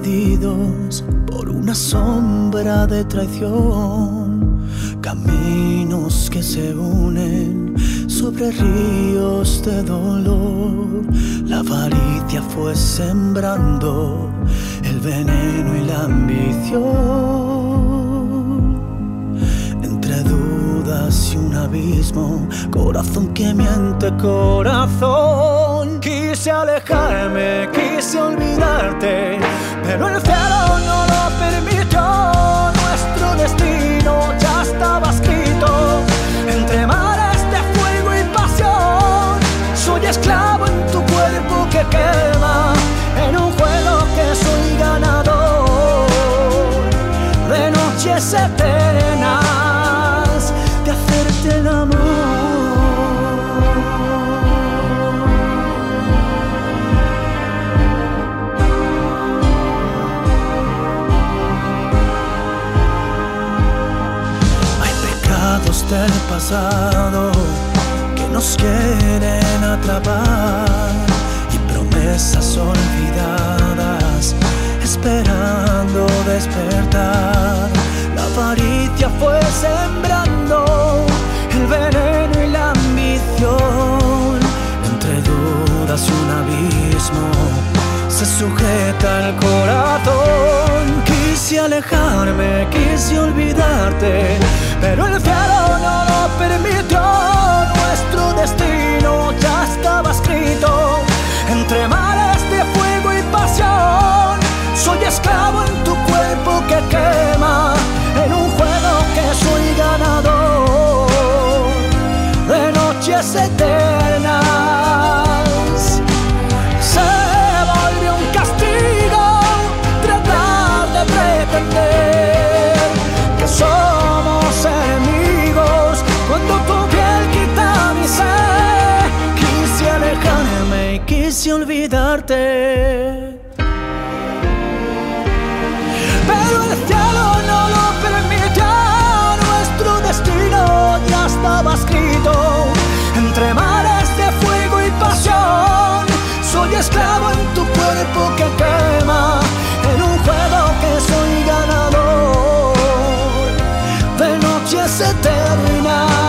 divididos por una sombra de traición, caminos que se unen sobre ríos de dolor. La avaricia fue sembrando el veneno y la ambición. Entre dudas y un abismo, corazón que miente, corazón. Quise alejarme, quise olvidarte, noches eternas de hacerte el amor. Hay pecados del pasado que nos quieren atrapar y promesas olvidadas esperando despertar. Fue sembrando el veneno y la ambición entre dudas un abismo se sujeta el corazón. Quise alejarme, quise olvidarte, pero el cielo no lo permitió. Eternas. Se volvió un castigo tratar de pretender que somos enemigos cuando tu piel quita mi sed. Quise alejarme y quise olvidarte. se.